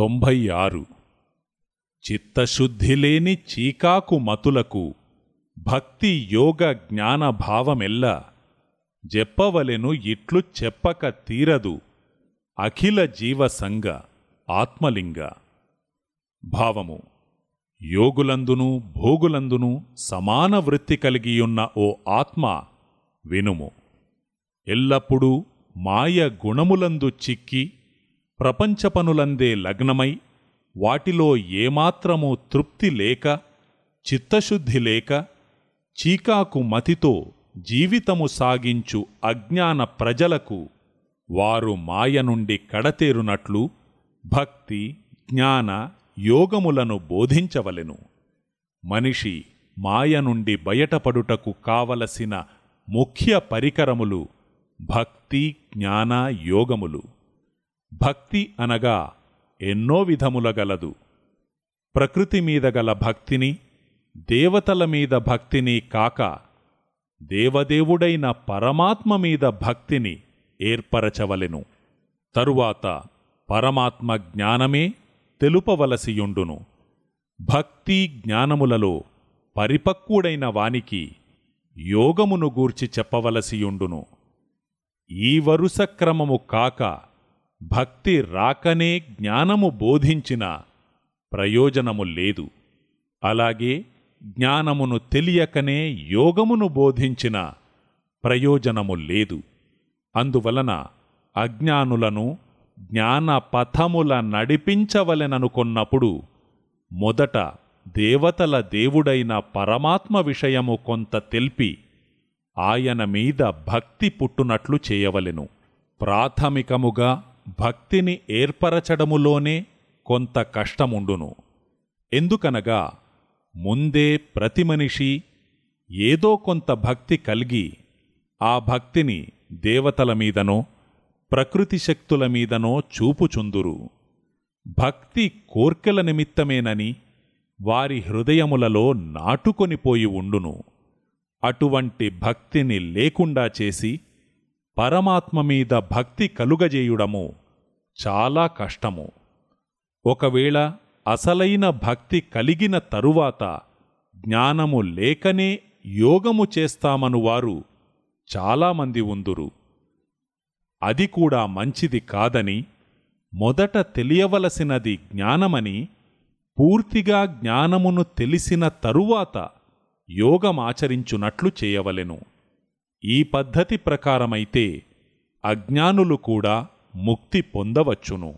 తొంభై ఆరు చిత్తశుద్ధి లేని చీకాకు మతులకు భక్తి యోగ జ్ఞాన భావమెల్ల జెప్పవలెను ఇట్లు చెప్పక తీరదు అఖిల జీవసంగ ఆత్మలింగ. భావము యోగులందును భోగులందును సమాన వృత్తి కలిగియున్న ఓ ఆత్మ వినుము. ఎల్లప్పుడూ మాయ గుణములందు చిక్కి ప్రపంచ పనులందే లగ్నమై వాటిలో ఏమాత్రమూ తృప్తి లేక చిత్తశుద్ధి లేక చీకాకు మతితో జీవితము సాగించు అజ్ఞాన ప్రజలకు వారు మాయ నుండి కడతేరునట్లు భక్తి జ్ఞాన యోగములను బోధించవలెను. మనిషి మాయ నుండి బయటపడుటకు కావలసిన ముఖ్య పరికరములు భక్తి జ్ఞాన యోగములు. భక్తి అనగా ఎన్నో విధముల గలదు. ప్రకృతి మీద గల భక్తిని దేవతల మీద భక్తిని కాక దేవదేవుడైన పరమాత్మ మీద భక్తిని ఏర్పరచవలెను. తరువాత పరమాత్మ జ్ఞానమే తెలుపవలసియుండును. భక్తి జ్ఞానములలో పరిపక్వుడైన వానికి యోగమును గూర్చి చెప్పవలసియుండును. ఈ వరుస క్రమము కాక భక్తి రాకనే జ్ఞానము బోధించిన ప్రయోజనము లేదు. అలాగే జ్ఞానమును తెలియకనే యోగమును బోధించిన ప్రయోజనము లేదు. అందువలన అజ్ఞానులను జ్ఞానపథముల నడిపించవలెననుకున్నప్పుడు నడిపించవలెననుకొన్నప్పుడు మొదట దేవతల దేవుడైన పరమాత్మ విషయము కొంత తెల్పి ఆయన మీద భక్తి పుట్టునట్లు చేయవలెను. ప్రాథమికముగా భక్తిని ఏర్పరచడములోనే కొంత కష్టముండును. ఎందుకనగా ముందే ప్రతి మనిషి ఏదో కొంత భక్తి కలిగి ఆ భక్తిని దేవతల మీదనో ప్రకృతి శక్తుల మీదనో చూపుచుందురు. భక్తి కోర్కెల నిమిత్తమేనని వారి హృదయములలో నాటుకొనిపోయి ఉండును. అటువంటి భక్తిని లేకుండా చేసి పరమాత్మ మీద భక్తి కలుగజేయుడము చాలా కష్టము. ఒకవేళ అసలైన భక్తి కలిగిన తరువాత జ్ఞానము లేకనే యోగము చేస్తామను వారు చాలామంది ఉందురు. అది కూడా మంచిది కాదని మొదట తెలియవలసినది జ్ఞానమని పూర్తిగా జ్ఞానమును తెలిసిన తరువాత యోగమాచరించునట్లు చేయవలెను. ఈ పద్ధతి ప్రకారమైతే అజ్ఞానులు కూడా ముక్తి పొందవచ్చును.